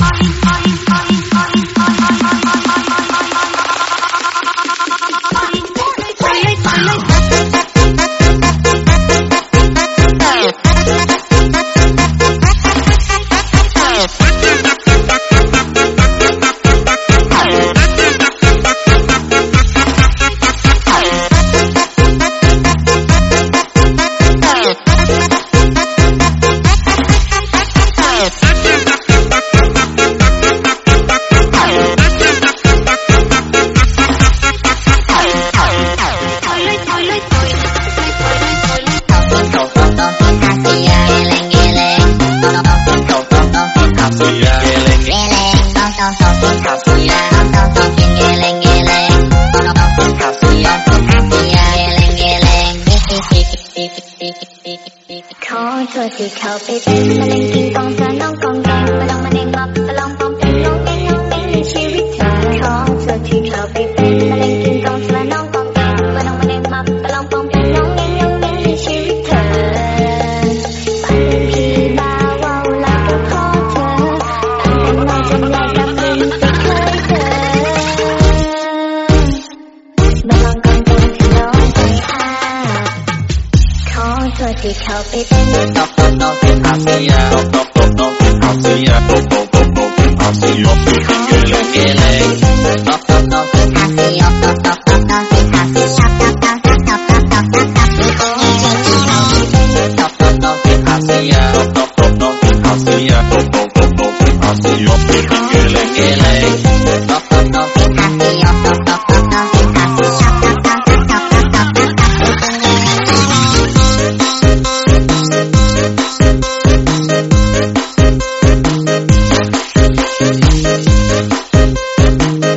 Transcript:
money, money. ที่เขาไปเป็นมาเล่นกินกองเธอน้องกองแกงมาลองมาเน่งมามาลองปองเป็นน้องแกงน้องแงงในชีวิตเธอของเธอที่เขาไปเป็น please help me then Help, help, help, help Help, help, help, Thank you.